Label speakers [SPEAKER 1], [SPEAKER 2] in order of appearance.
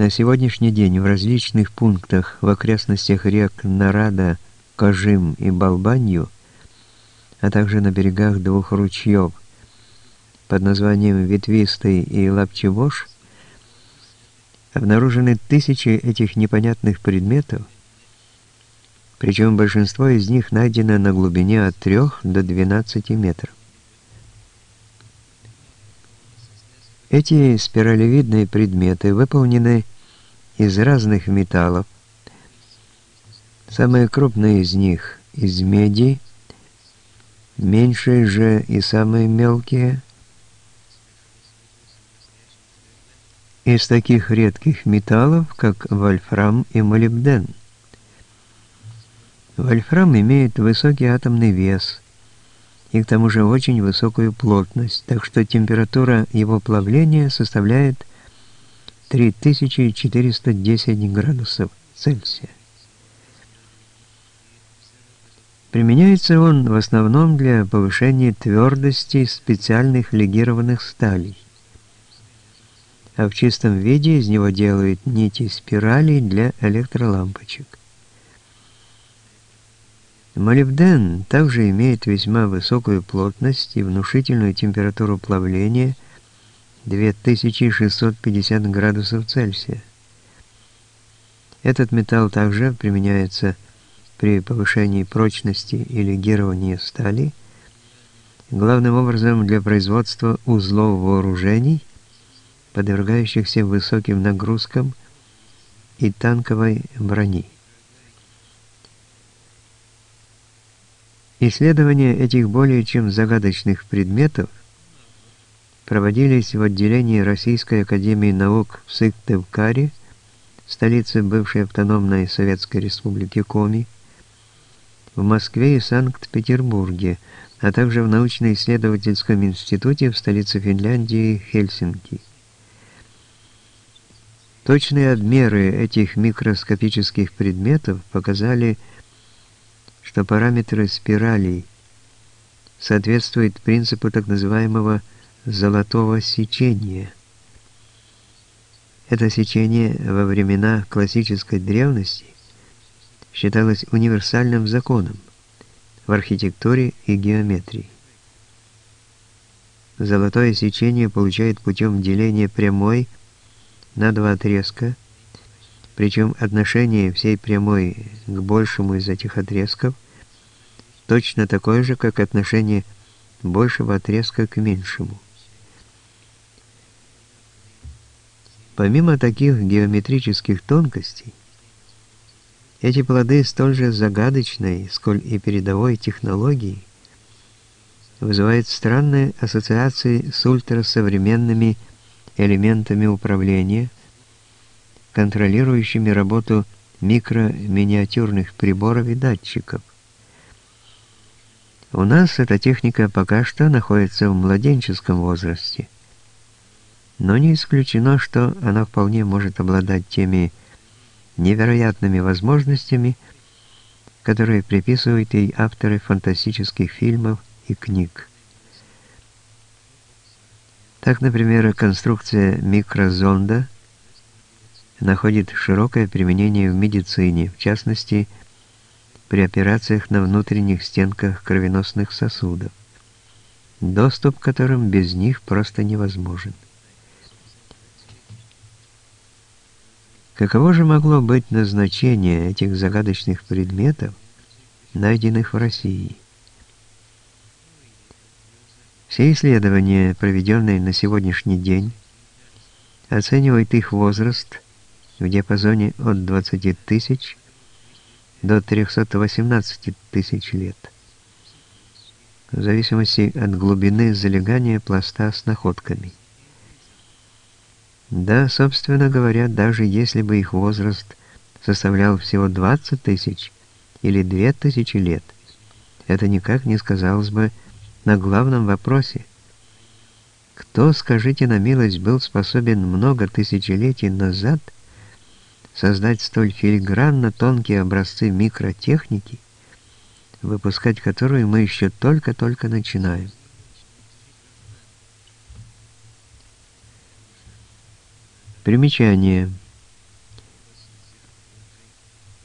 [SPEAKER 1] На сегодняшний день в различных пунктах в окрестностях рек Нарада, Кожим и Балбанью, а также на берегах двух ручьев под названием Ветвистый и Лапчевош, обнаружены тысячи этих непонятных предметов, причем большинство из них найдено на глубине от 3 до 12 метров. Эти спиралевидные предметы выполнены из разных металлов. Самые крупные из них из меди, меньшие же и самые мелкие из таких редких металлов, как вольфрам и молибден. Вольфрам имеет высокий атомный вес – и к тому же очень высокую плотность, так что температура его плавления составляет 3410 градусов Цельсия. Применяется он в основном для повышения твердости специальных легированных сталей, а в чистом виде из него делают нити спиралей для электролампочек. Молибден также имеет весьма высокую плотность и внушительную температуру плавления 2650 градусов Цельсия. Этот металл также применяется при повышении прочности и легировании стали, главным образом для производства узлов вооружений, подвергающихся высоким нагрузкам и танковой брони. Исследования этих более чем загадочных предметов проводились в отделении Российской академии наук в Сыктывкаре, столице бывшей автономной Советской Республики Коми, в Москве и Санкт-Петербурге, а также в научно-исследовательском институте в столице Финляндии Хельсинки. Точные обмеры этих микроскопических предметов показали, что что параметры спиралей соответствуют принципу так называемого «золотого сечения». Это сечение во времена классической древности считалось универсальным законом в архитектуре и геометрии. Золотое сечение получает путем деления прямой на два отрезка – причем отношение всей прямой к большему из этих отрезков точно такое же, как отношение большего отрезка к меньшему. Помимо таких геометрических тонкостей, эти плоды столь же загадочной, сколь и передовой технологии вызывают странные ассоциации с ультрасовременными элементами управления – контролирующими работу микро-миниатюрных приборов и датчиков. У нас эта техника пока что находится в младенческом возрасте, но не исключено, что она вполне может обладать теми невероятными возможностями, которые приписывают ей авторы фантастических фильмов и книг. Так, например, конструкция микрозонда – находит широкое применение в медицине, в частности, при операциях на внутренних стенках кровеносных сосудов, доступ к которым без них просто невозможен. Каково же могло быть назначение этих загадочных предметов, найденных в России? Все исследования, проведенные на сегодняшний день, оценивают их возраст – в диапазоне от 20 тысяч до 318 тысяч лет, в зависимости от глубины залегания пласта с находками. Да, собственно говоря, даже если бы их возраст составлял всего 20 тысяч или 2 тысячи лет, это никак не сказалось бы на главном вопросе. Кто, скажите на милость, был способен много тысячелетий назад – создать столь филигранно тонкие образцы микротехники, выпускать которую мы еще только-только начинаем. Примечание.